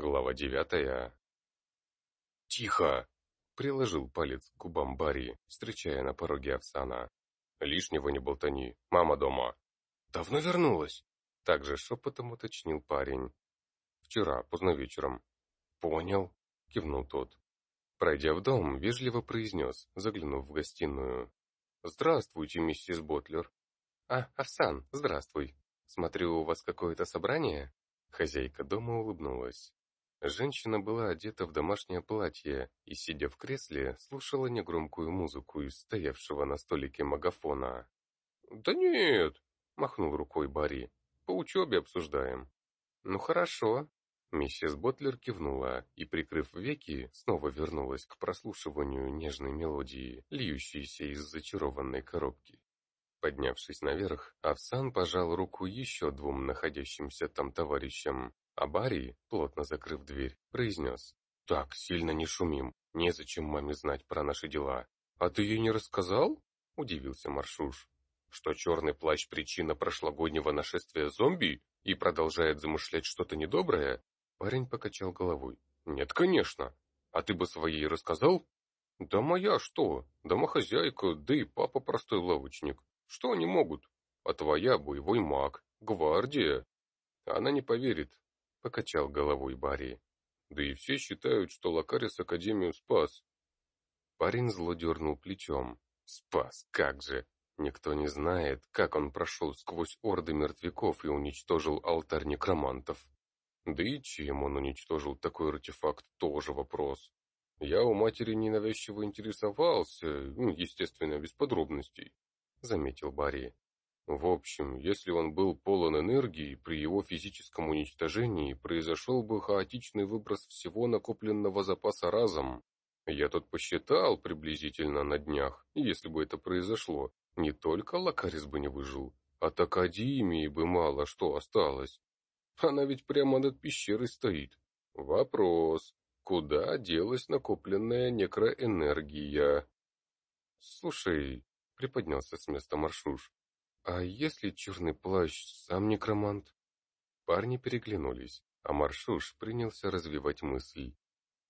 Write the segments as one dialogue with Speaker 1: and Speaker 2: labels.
Speaker 1: Глава девятая. «Тихо!» — приложил палец к губам Барри, встречая на пороге Овсана. «Лишнего не болтани, мама дома». «Давно вернулась?» — также шепотом уточнил парень. «Вчера, поздно вечером». «Понял», — кивнул тот. Пройдя в дом, вежливо произнес, заглянув в гостиную. «Здравствуйте, миссис Ботлер». «А, Овсан, здравствуй. Смотрю, у вас какое-то собрание?» Хозяйка дома улыбнулась. Женщина была одета в домашнее платье и, сидя в кресле, слушала негромкую музыку из стоявшего на столике магафона. «Да нет!» — махнул рукой Барри. «По учебе обсуждаем». «Ну хорошо». Миссис Ботлер кивнула и, прикрыв веки, снова вернулась к прослушиванию нежной мелодии, льющейся из зачарованной коробки. Поднявшись наверх, Авсан пожал руку еще двум находящимся там товарищам, а Барри, плотно закрыв дверь, произнес. «Так, сильно не шумим, незачем маме знать про наши дела». «А ты ей не рассказал?» – удивился Маршуш. «Что черный плащ – причина прошлогоднего нашествия зомби и продолжает замышлять что-то недоброе?» Парень покачал головой. «Нет, конечно. А ты бы своей рассказал?» «Да моя что? Домохозяйка, да и папа простой лавочник. Что они могут? А твоя боевой маг, гвардия. Она не поверит, покачал головой Барри. Да и все считают, что Лакарис Академию спас. Парень зло дернул плечом. Спас, как же! Никто не знает, как он прошел сквозь орды мертвяков и уничтожил алтарь некромантов. Да и чем он уничтожил такой артефакт, тоже вопрос. Я у матери ненавязчиво интересовался, ну, естественно, без подробностей. — заметил Барри. В общем, если он был полон энергии, при его физическом уничтожении произошел бы хаотичный выброс всего накопленного запаса разом. Я тут посчитал приблизительно на днях, если бы это произошло, не только Лакарис бы не выжил, от Академии бы мало что осталось. Она ведь прямо над пещерой стоит. Вопрос, куда делась накопленная некроэнергия? Слушай, приподнялся с места Маршуш. «А если черный плащ сам некромант?» Парни переглянулись, а Маршуш принялся развивать мысль.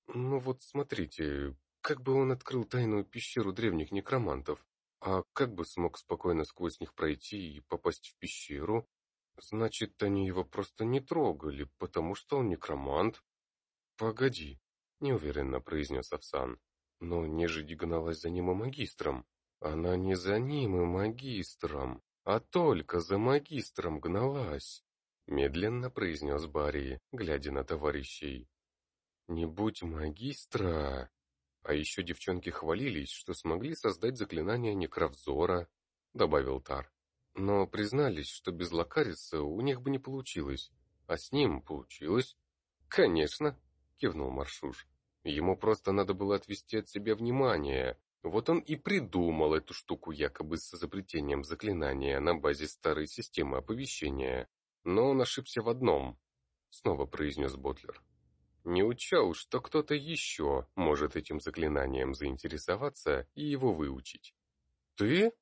Speaker 1: «Ну вот смотрите, как бы он открыл тайную пещеру древних некромантов, а как бы смог спокойно сквозь них пройти и попасть в пещеру? Значит, они его просто не трогали, потому что он некромант». «Погоди», — неуверенно произнес Овсан. «Но нежить гналась за ним и магистром. Она не за ним и магистром, а только за магистром гналась, медленно произнес Барри, глядя на товарищей. Не будь магистра. А еще девчонки хвалились, что смогли создать заклинание некровзора, добавил Тар. Но признались, что без Лакариса у них бы не получилось, а с ним получилось. Конечно, кивнул Маршуш. Ему просто надо было отвести от себя внимание, вот он и придумал эту штуку якобы с изобретением заклинания на базе старой системы оповещения. Но он ошибся в одном, снова произнес Ботлер. Не учел, что кто-то еще может этим заклинанием заинтересоваться и его выучить. Ты?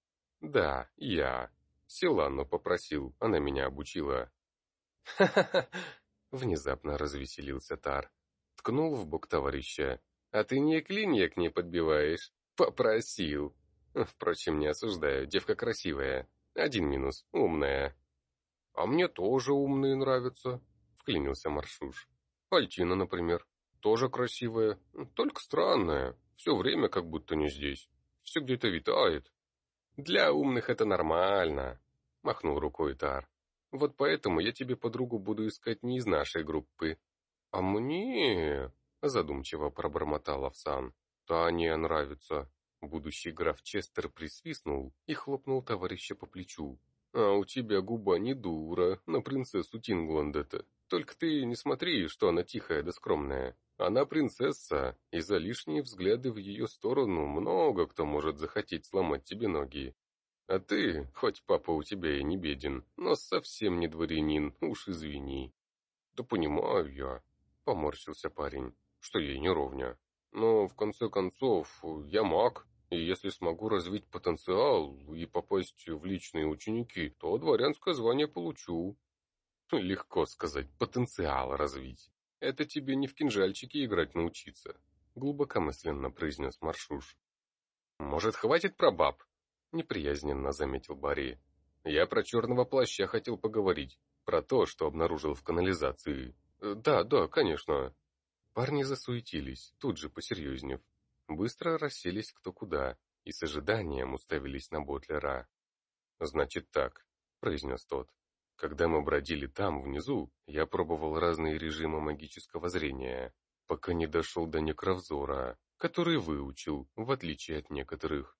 Speaker 1: Да, я. Силану попросил, она меня обучила. Ха-ха-ха, внезапно развеселился Тар. Ткнул в бок товарища. А ты не клинья к ней подбиваешь? Попросил. Впрочем, не осуждаю, девка красивая. Один минус, умная. А мне тоже умные нравятся, вклинился Маршуш. Альтина, например, тоже красивая, только странная. Все время как будто не здесь. Все где-то витает. Для умных это нормально, махнул рукой Тар. Вот поэтому я тебе подругу буду искать не из нашей группы. А мне, задумчиво пробормотал Овсан. Таня нравится. Будущий граф Честер присвистнул и хлопнул товарища по плечу. А у тебя губа не дура на принцессу Тингланд-то. Только ты не смотри, что она тихая да скромная. Она принцесса, и за лишние взгляды в ее сторону много кто может захотеть сломать тебе ноги. А ты, хоть папа у тебя и не беден, но совсем не дворянин, уж извини. Да понимаю я, поморщился парень, что ей не ровня. Но, в конце концов, я маг, и если смогу развить потенциал и попасть в личные ученики, то дворянское звание получу. Легко сказать, потенциал развить. Это тебе не в кинжальчики играть научиться, глубокомысленно произнес Маршуш. Может, хватит про баб? Неприязненно заметил Барри. Я про черного плаща хотел поговорить, про то, что обнаружил в канализации. Э, да, да, конечно. Парни засуетились, тут же посерьезнев. Быстро расселись кто куда и с ожиданием уставились на Ботлера. «Значит так», — произнес тот. «Когда мы бродили там, внизу, я пробовал разные режимы магического зрения, пока не дошел до некровзора, который выучил, в отличие от некоторых.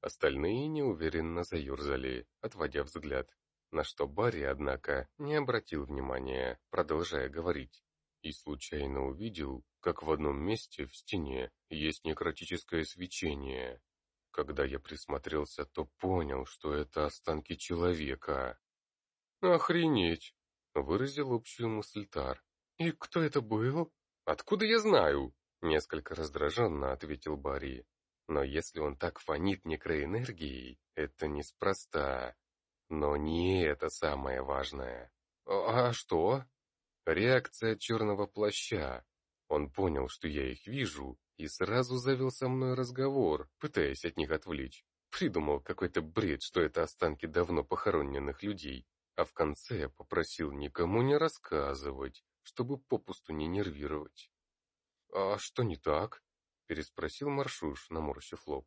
Speaker 1: Остальные неуверенно заерзали, отводя взгляд, на что Барри, однако, не обратил внимания, продолжая говорить и случайно увидел, как в одном месте в стене есть некротическое свечение. Когда я присмотрелся, то понял, что это останки человека. «Охренеть!» — выразил общую мысль Тар. «И кто это был?» «Откуда я знаю?» — несколько раздраженно ответил Барри. «Но если он так фонит некроэнергией, это неспроста. Но не это самое важное». «А что?» Реакция черного плаща. Он понял, что я их вижу, и сразу завел со мной разговор, пытаясь от них отвлечь. Придумал какой-то бред, что это останки давно похороненных людей, а в конце попросил никому не рассказывать, чтобы попусту не нервировать. «А что не так?» — переспросил Маршуш, наморщив лоб.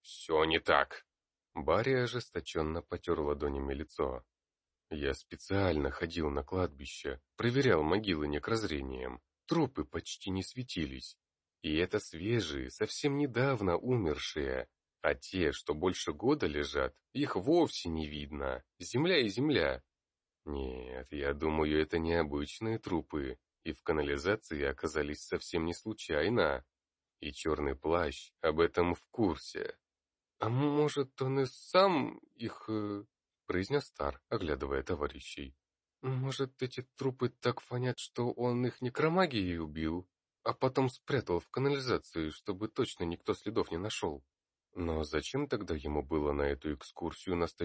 Speaker 1: «Все не так!» Барри ожесточенно потер ладонями лицо. Я специально ходил на кладбище, проверял могилы некрозрением. Трупы почти не светились. И это свежие, совсем недавно умершие. А те, что больше года лежат, их вовсе не видно. Земля и земля. Нет, я думаю, это необычные трупы. И в канализации оказались совсем не случайно. И черный плащ об этом в курсе. А может, он и сам их... Произнес Стар, оглядывая товарищей. «Может, эти трупы так фонят, что он их некромагией убил, а потом спрятал в канализацию, чтобы точно никто следов не нашел? Но зачем тогда ему было на эту экскурсию нас?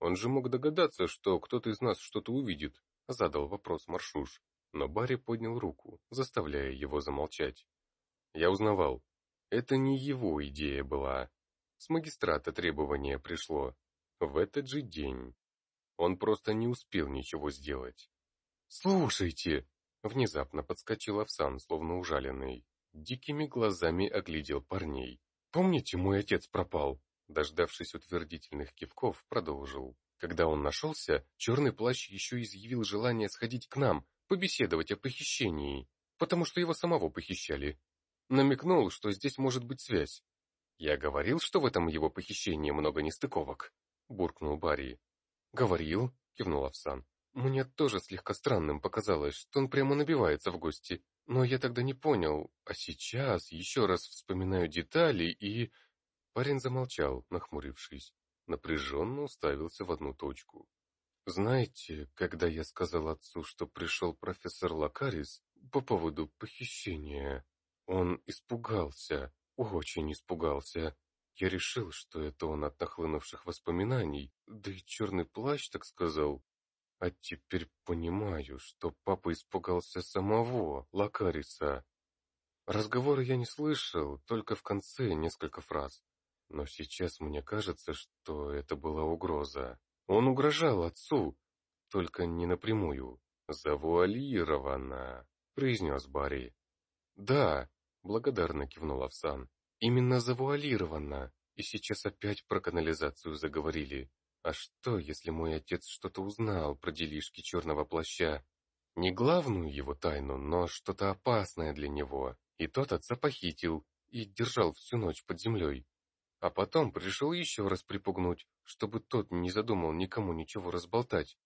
Speaker 1: Он же мог догадаться, что кто-то из нас что-то увидит», — задал вопрос Маршуш. Но Барри поднял руку, заставляя его замолчать. «Я узнавал. Это не его идея была. С магистрата требование пришло, в этот же день. Он просто не успел ничего сделать. «Слушайте!» — внезапно подскочил Овсан, словно ужаленный. Дикими глазами оглядел парней. «Помните, мой отец пропал?» Дождавшись утвердительных кивков, продолжил. Когда он нашелся, черный плащ еще изъявил желание сходить к нам, побеседовать о похищении, потому что его самого похищали. Намекнул, что здесь может быть связь. Я говорил, что в этом его похищении много нестыковок. — буркнул Барри. «Говорил», — кивнул Овсан. «Мне тоже слегка странным показалось, что он прямо набивается в гости. Но я тогда не понял, а сейчас еще раз вспоминаю детали и...» Парень замолчал, нахмурившись. Напряженно уставился в одну точку. «Знаете, когда я сказал отцу, что пришел профессор Лакарис по поводу похищения, он испугался, очень испугался. Я решил, что это он от нахлынувших воспоминаний, да и черный плащ так сказал. А теперь понимаю, что папа испугался самого Лакариса. Разговора я не слышал, только в конце несколько фраз. Но сейчас мне кажется, что это была угроза. Он угрожал отцу, только не напрямую. «Завуалировано», — произнес Барри. «Да», — благодарно кивнул Овсан. Именно завуалировано. И сейчас опять про канализацию заговорили. А что, если мой отец что-то узнал про делишки черного плаща? Не главную его тайну, но что-то опасное для него. И тот отца похитил и держал всю ночь под землей. А потом пришел еще раз припугнуть, чтобы тот не задумал никому ничего разболтать.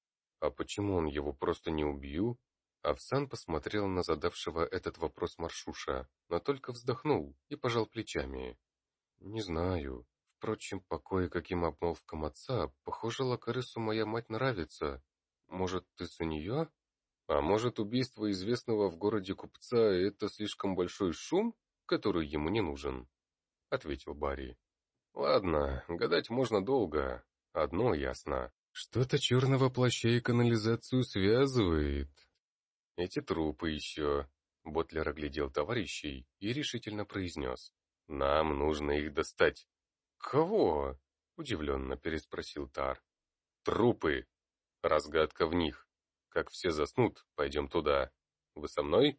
Speaker 1: А почему он его просто не убил? Овсан посмотрел на задавшего этот вопрос Маршуша, но только вздохнул и пожал плечами. «Не знаю. Впрочем, по кое-каким обмолвкам отца, похоже, Лакарису моя мать нравится. Может, ты за нее? А может, убийство известного в городе купца — это слишком большой шум, который ему не нужен?» — ответил Барри. «Ладно, гадать можно долго. Одно ясно. Что-то черного плаща и канализацию связывает». Эти трупы еще. Ботлер оглядел товарищей и решительно произнес. Нам нужно их достать. Кого? Удивленно переспросил Тар. Трупы. Разгадка в них. Как все заснут, пойдем туда. Вы со мной?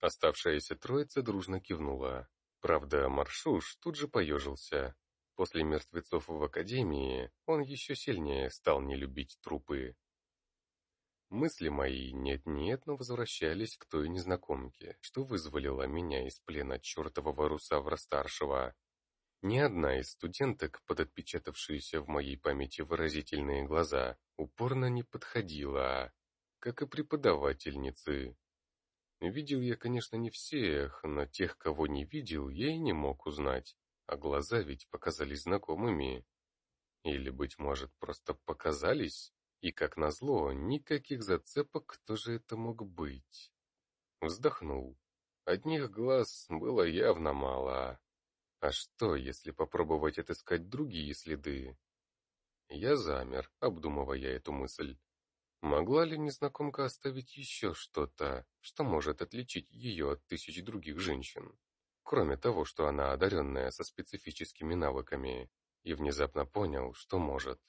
Speaker 1: Оставшаяся троица дружно кивнула. Правда, Маршуш тут же поежился. После мертвецов в Академии он еще сильнее стал не любить трупы. Мысли мои нет-нет, но возвращались к той незнакомке, что вызволила меня из плена чертового Русавра-старшего. Ни одна из студенток, подотпечатавшиеся в моей памяти выразительные глаза, упорно не подходила, как и преподавательницы. Видел я, конечно, не всех, но тех, кого не видел, я и не мог узнать, а глаза ведь показались знакомыми. Или, быть может, просто показались? И, как назло, никаких зацепок, кто же это мог быть. Вздохнул. Одних глаз было явно мало. А что, если попробовать отыскать другие следы? Я замер, обдумывая эту мысль. Могла ли незнакомка оставить еще что-то, что может отличить ее от тысяч других женщин? Кроме того, что она одаренная со специфическими навыками, и внезапно понял, что может.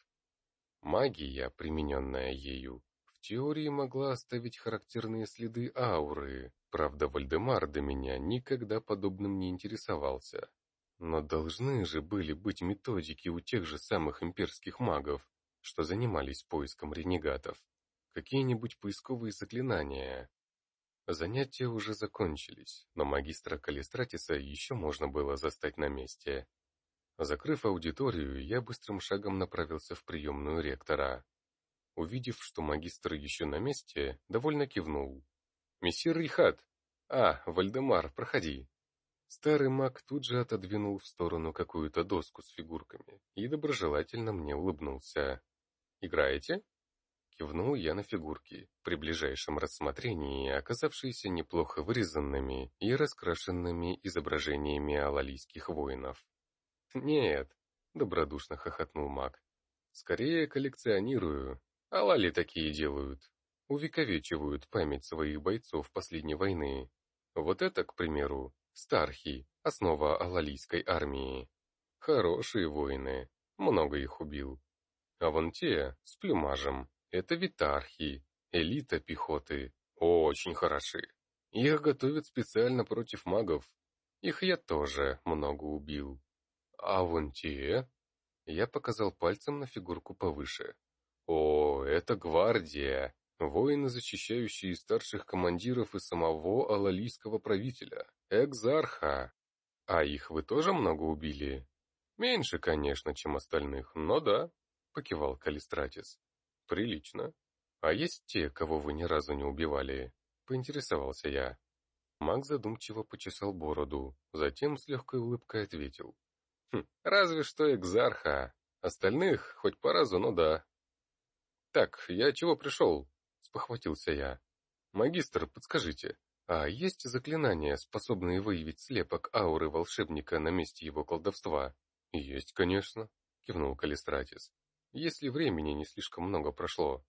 Speaker 1: Магия, примененная ею, в теории могла оставить характерные следы ауры, правда Вальдемар до меня никогда подобным не интересовался. Но должны же были быть методики у тех же самых имперских магов, что занимались поиском ренегатов. Какие-нибудь поисковые заклинания. Занятия уже закончились, но магистра Калистратиса еще можно было застать на месте. Закрыв аудиторию, я быстрым шагом направился в приемную ректора. Увидев, что магистр еще на месте, довольно кивнул. «Мессир Рихат! А, Вальдемар, проходи!» Старый маг тут же отодвинул в сторону какую-то доску с фигурками и доброжелательно мне улыбнулся. «Играете?» Кивнул я на фигурки, при ближайшем рассмотрении оказавшиеся неплохо вырезанными и раскрашенными изображениями алалийских воинов. «Нет», — добродушно хохотнул маг. «Скорее коллекционирую. А лали такие делают. Увековечивают память своих бойцов последней войны. Вот это, к примеру, Стархи, основа алалийской армии. Хорошие воины, много их убил. А вон те, с плюмажем, это витархи, элита пехоты. Очень хороши. Их готовят специально против магов. Их я тоже много убил. А вон те? Я показал пальцем на фигурку повыше. О, это гвардия. Воины, защищающие старших командиров и самого алалийского правителя, экзарха. А их вы тоже много убили? Меньше, конечно, чем остальных, но да, покивал Калистратис. Прилично. А есть те, кого вы ни разу не убивали? Поинтересовался я. Маг задумчиво почесал бороду, затем с легкой улыбкой ответил. Хм, разве что экзарха. Остальных хоть по разу, но да. Так, я чего пришел? Спохватился я. Магистр, подскажите, а есть заклинания, способные выявить слепок ауры волшебника на месте его колдовства? Есть, конечно, кивнул Калистратис. Если времени не слишком много прошло.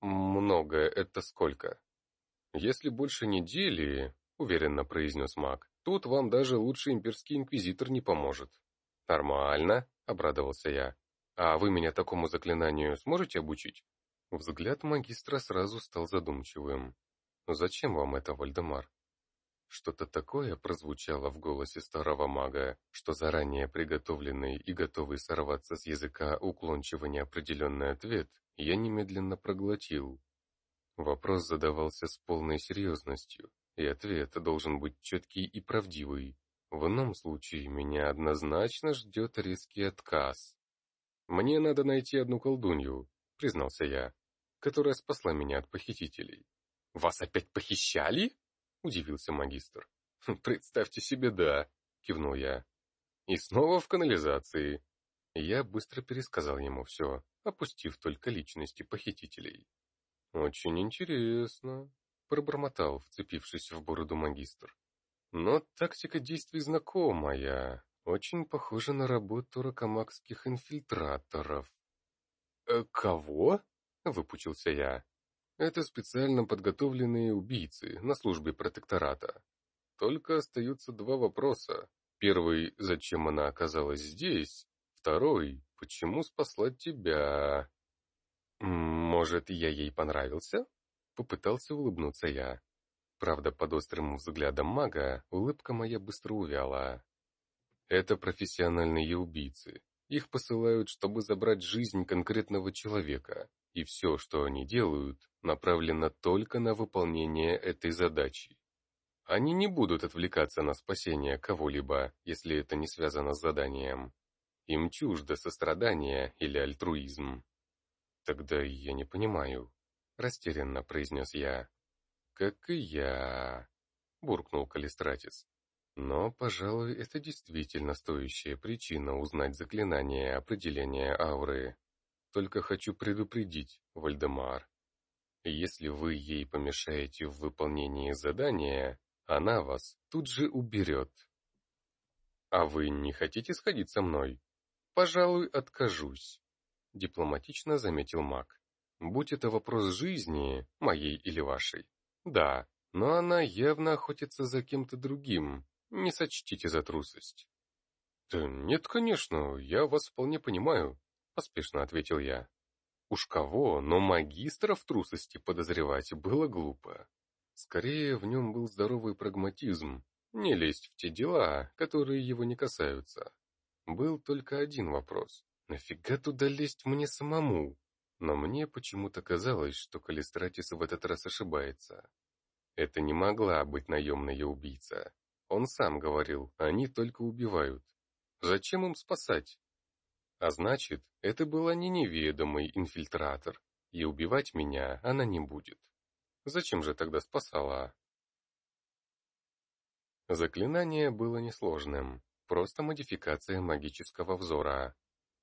Speaker 1: Много это сколько? Если больше недели, уверенно произнес маг, тут вам даже лучший имперский инквизитор не поможет. «Нормально», — обрадовался я. «А вы меня такому заклинанию сможете обучить?» Взгляд магистра сразу стал задумчивым. «Зачем вам это, Вальдемар?» Что-то такое прозвучало в голосе старого мага, что заранее приготовленный и готовый сорваться с языка уклончиво неопределенный ответ я немедленно проглотил. Вопрос задавался с полной серьезностью, и ответ должен быть четкий и правдивый. В ином случае меня однозначно ждет резкий отказ. «Мне надо найти одну колдунью», — признался я, которая спасла меня от похитителей. «Вас опять похищали?» — удивился магистр. «Хм, «Представьте себе, да», — кивнул я. «И снова в канализации». Я быстро пересказал ему все, опустив только личности похитителей. «Очень интересно», — пробормотал, вцепившись в бороду магистр. Но тактика действий знакомая, очень похожа на работу ракомакских инфильтраторов. «Э, «Кого?» — выпучился я. Это специально подготовленные убийцы на службе протектората. Только остаются два вопроса. Первый, зачем она оказалась здесь? Второй, почему спасла тебя? Может, я ей понравился? Попытался улыбнуться я. Правда, под острым взглядом мага улыбка моя быстро увяла. Это профессиональные убийцы. Их посылают, чтобы забрать жизнь конкретного человека, и все, что они делают, направлено только на выполнение этой задачи. Они не будут отвлекаться на спасение кого-либо, если это не связано с заданием. Им чуждо сострадание или альтруизм. Тогда я не понимаю, растерянно произнес я. Как и я, буркнул Калистратис. Но, пожалуй, это действительно стоящая причина узнать заклинание определения ауры. Только хочу предупредить, Вальдемар. Если вы ей помешаете в выполнении задания, она вас тут же уберет. А вы не хотите сходить со мной? Пожалуй, откажусь, дипломатично заметил маг. Будь это вопрос жизни, моей или вашей. Да, но она явно охотится за кем-то другим, не сочтите за трусость. Да нет, конечно, я вас вполне понимаю, поспешно ответил я. Уж кого, но магистра в трусости подозревать было глупо. Скорее, в нем был здоровый прагматизм, не лезть в те дела, которые его не касаются. Был только один вопрос. Нафига туда лезть мне самому? Но мне почему-то казалось, что Калистратис в этот раз ошибается. Это не могла быть наемная убийца. Он сам говорил, они только убивают. Зачем им спасать? А значит, это была не неведомый инфильтратор, и убивать меня она не будет. Зачем же тогда спасала? Заклинание было несложным, просто модификация магического взора.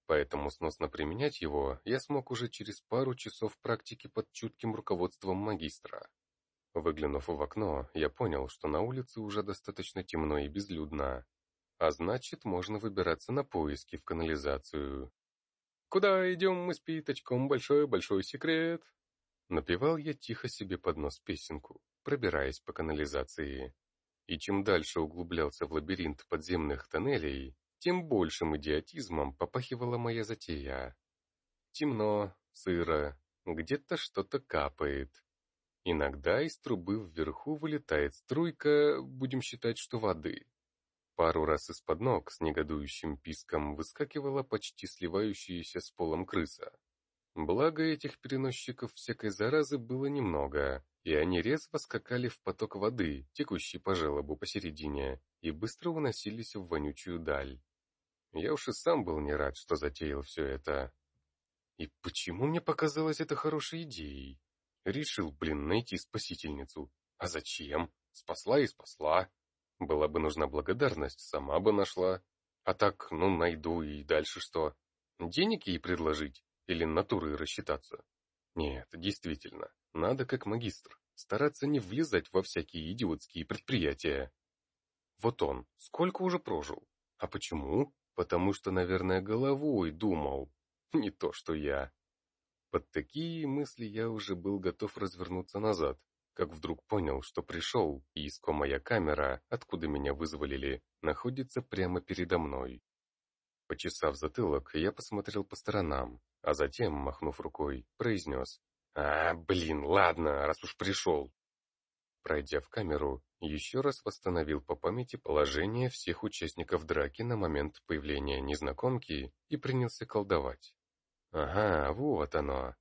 Speaker 1: Поэтому сносно применять его я смог уже через пару часов практики под чутким руководством магистра. Выглянув в окно, я понял, что на улице уже достаточно темно и безлюдно. А значит, можно выбираться на поиски в канализацию. «Куда идем мы с Питочком? Большой-большой секрет!» Напевал я тихо себе под нос песенку, пробираясь по канализации. И чем дальше углублялся в лабиринт подземных тоннелей, тем большим идиотизмом попахивала моя затея. Темно, сыро, где-то что-то капает. Иногда из трубы вверху вылетает струйка, будем считать, что воды. Пару раз из-под ног с негодующим писком выскакивала почти сливающаяся с полом крыса. Благо этих переносчиков всякой заразы было немного, и они резво скакали в поток воды, текущий по желобу посередине, и быстро уносились в вонючую даль. Я уж и сам был не рад, что затеял все это. И почему мне показалось это хорошей идеей? Решил, блин, найти спасительницу. А зачем? Спасла и спасла. Была бы нужна благодарность, сама бы нашла. А так, ну, найду и дальше что? Денег ей предложить? Или натурой рассчитаться? Нет, действительно, надо как магистр, стараться не влезать во всякие идиотские предприятия. Вот он, сколько уже прожил? А почему? Потому что, наверное, головой думал. Не то, что я. Под такие мысли я уже был готов развернуться назад, как вдруг понял, что пришел, и искомая камера, откуда меня вызволили, находится прямо передо мной. Почесав затылок, я посмотрел по сторонам, а затем, махнув рукой, произнес «А, блин, ладно, раз уж пришел». Пройдя в камеру, еще раз восстановил по памяти положение всех участников драки на момент появления незнакомки и принялся колдовать. Ага, вот оно.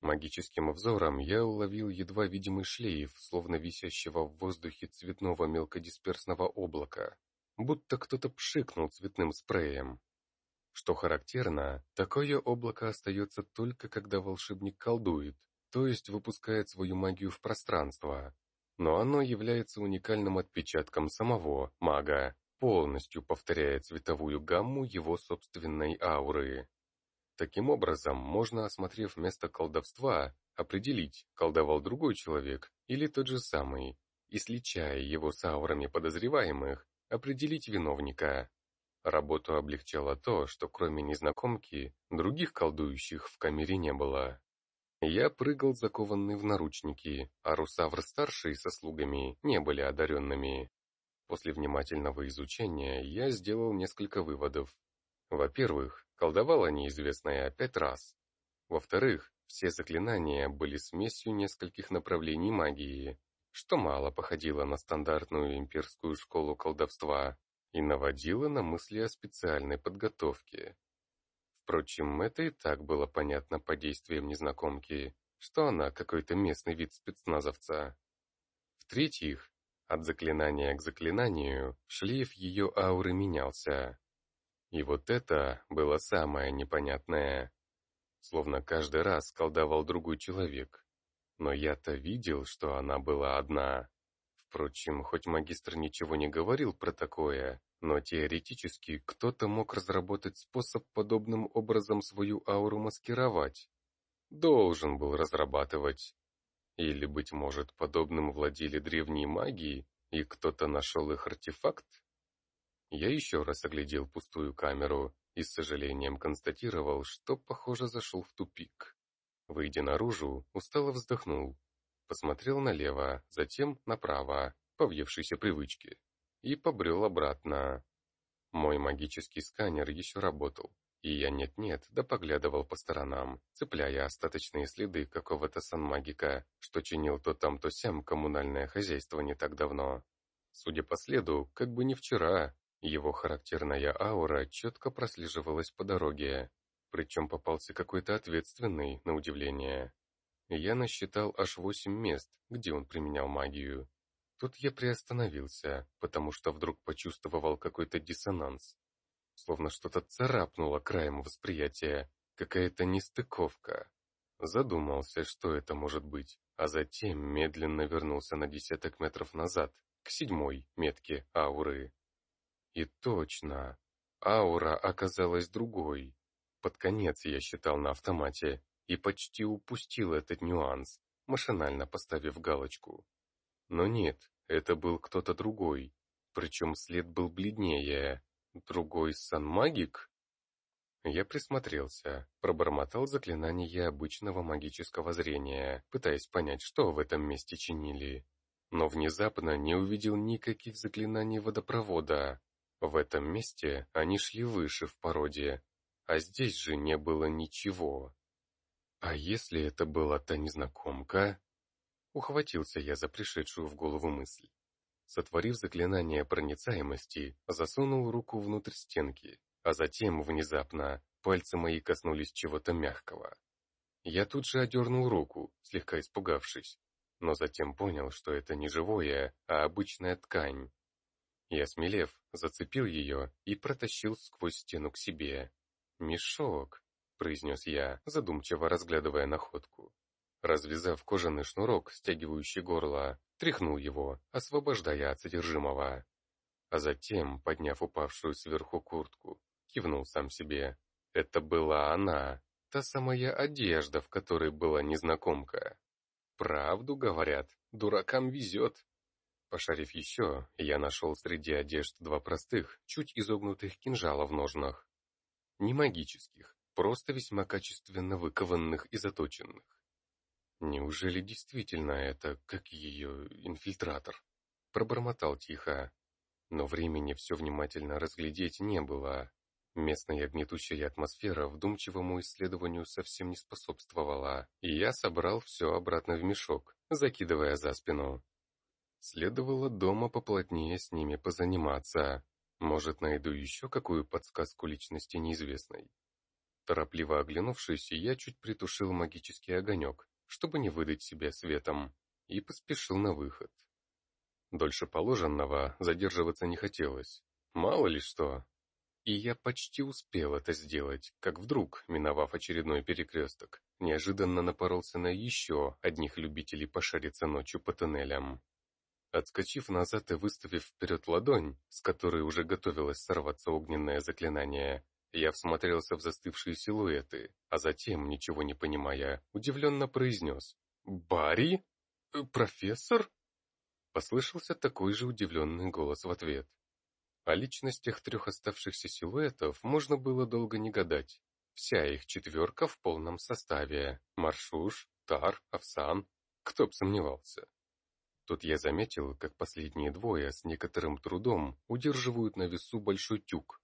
Speaker 1: Магическим взором я уловил едва видимый шлейф, словно висящего в воздухе цветного мелкодисперсного облака, будто кто-то пшикнул цветным спреем. Что характерно, такое облако остается только когда волшебник колдует, то есть выпускает свою магию в пространство. Но оно является уникальным отпечатком самого мага, полностью повторяя цветовую гамму его собственной ауры. Таким образом, можно, осмотрев место колдовства, определить, колдовал другой человек или тот же самый, и, сличая его с аурами подозреваемых, определить виновника. Работу облегчало то, что кроме незнакомки, других колдующих в камере не было. Я прыгал закованный в наручники, а Русавр-старший со слугами не были одаренными. После внимательного изучения я сделал несколько выводов. Во-первых, колдовала неизвестная пять раз. Во-вторых, все заклинания были смесью нескольких направлений магии, что мало походило на стандартную имперскую школу колдовства и наводило на мысли о специальной подготовке. Впрочем, это и так было понятно по действиям незнакомки, что она какой-то местный вид спецназовца. В-третьих, от заклинания к заклинанию шлейф ее ауры менялся. И вот это было самое непонятное. Словно каждый раз колдовал другой человек. Но я-то видел, что она была одна. Впрочем, хоть магистр ничего не говорил про такое, но теоретически кто-то мог разработать способ подобным образом свою ауру маскировать. Должен был разрабатывать. Или, быть может, подобным владели древние магии, и кто-то нашел их артефакт? Я еще раз оглядел пустую камеру и с сожалением констатировал, что, похоже, зашел в тупик. Выйдя наружу, устало вздохнул. Посмотрел налево, затем направо, по въевшейся привычке и побрел обратно. Мой магический сканер еще работал, и я нет-нет, да поглядывал по сторонам, цепляя остаточные следы какого-то санмагика, что чинил то там, то сям коммунальное хозяйство не так давно. Судя по следу, как бы не вчера, его характерная аура четко прослеживалась по дороге, причем попался какой-то ответственный, на удивление. Я насчитал аж восемь мест, где он применял магию, Тут я приостановился, потому что вдруг почувствовал какой-то диссонанс. Словно что-то царапнуло краем восприятия, какая-то нестыковка. Задумался, что это может быть, а затем медленно вернулся на десяток метров назад, к седьмой метке ауры. И точно, аура оказалась другой. Под конец я считал на автомате и почти упустил этот нюанс, машинально поставив галочку. Но нет, это был кто-то другой, причем след был бледнее. Другой санмагик? Я присмотрелся, пробормотал заклинание обычного магического зрения, пытаясь понять, что в этом месте чинили. Но внезапно не увидел никаких заклинаний водопровода. В этом месте они шли выше в породе, а здесь же не было ничего. А если это была та незнакомка? Ухватился я за пришедшую в голову мысль. Сотворив заклинание проницаемости, засунул руку внутрь стенки, а затем, внезапно, пальцы мои коснулись чего-то мягкого. Я тут же одернул руку, слегка испугавшись, но затем понял, что это не живое, а обычная ткань. Я, смелев, зацепил ее и протащил сквозь стену к себе. «Мешок», — произнес я, задумчиво разглядывая находку. Развязав кожаный шнурок, стягивающий горло, тряхнул его, освобождая от содержимого. А затем, подняв упавшую сверху куртку, кивнул сам себе. Это была она, та самая одежда, в которой была незнакомка. Правду говорят, дуракам везет. Пошарив еще, я нашел среди одежд два простых, чуть изогнутых кинжала в ножнах. Не магических, просто весьма качественно выкованных и заточенных. Неужели действительно это, как ее, инфильтратор? Пробормотал тихо. Но времени все внимательно разглядеть не было. Местная гнетущая атмосфера вдумчивому исследованию совсем не способствовала, и я собрал все обратно в мешок, закидывая за спину. Следовало дома поплотнее с ними позаниматься. Может, найду еще какую подсказку личности неизвестной. Торопливо оглянувшись, я чуть притушил магический огонек, чтобы не выдать себя светом, и поспешил на выход. Дольше положенного задерживаться не хотелось. Мало ли что. И я почти успел это сделать, как вдруг, миновав очередной перекресток, неожиданно напоролся на еще одних любителей пошариться ночью по тоннелям. Отскочив назад и выставив вперед ладонь, с которой уже готовилось сорваться огненное заклинание, я всмотрелся в застывшие силуэты, а затем, ничего не понимая, удивленно произнес «Барри? Э, профессор?» Послышался такой же удивленный голос в ответ. О личностях трех оставшихся силуэтов можно было долго не гадать. Вся их четверка в полном составе. Маршуш, Тар, Овсан. Кто б сомневался. Тут я заметил, как последние двое с некоторым трудом удерживают на весу большой тюк.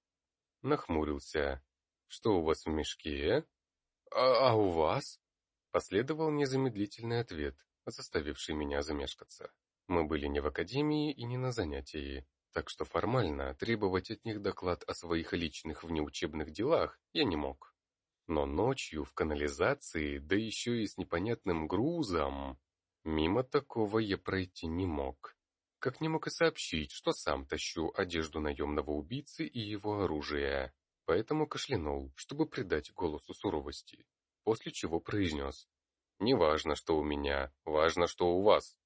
Speaker 1: Нахмурился. «Что у вас в мешке?» «А, а у вас?» Последовал незамедлительный ответ, заставивший меня замешкаться. Мы были не в академии и не на занятии, так что формально требовать от них доклад о своих личных внеучебных делах я не мог. Но ночью в канализации, да еще и с непонятным грузом, Мимо такого я пройти не мог. Как не мог и сообщить, что сам тащу одежду наемного убийцы и его оружие. Поэтому кашлянул, чтобы придать голосу суровости. После чего произнес. «Не важно, что у меня, важно, что у вас».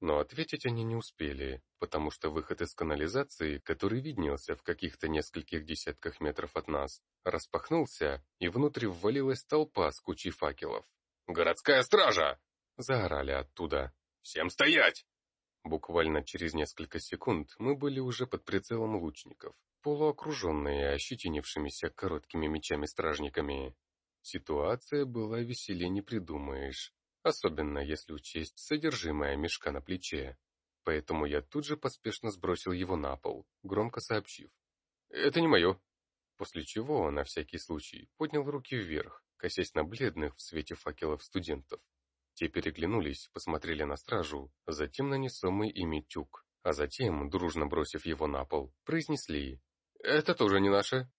Speaker 1: Но ответить они не успели, потому что выход из канализации, который виднелся в каких-то нескольких десятках метров от нас, распахнулся, и внутрь ввалилась толпа с кучей факелов. «Городская стража!» Заорали оттуда. «Всем стоять!» Буквально через несколько секунд мы были уже под прицелом лучников, полуокруженные ощетинившимися короткими мечами-стражниками. Ситуация была веселее не придумаешь, особенно если учесть содержимое мешка на плече. Поэтому я тут же поспешно сбросил его на пол, громко сообщив. «Это не мое!» После чего, на всякий случай, поднял руки вверх, косясь на бледных в свете факелов студентов. Те переглянулись, посмотрели на стражу, затем на несомый ими тюк, а затем, дружно бросив его на пол, произнесли «Это тоже не наше».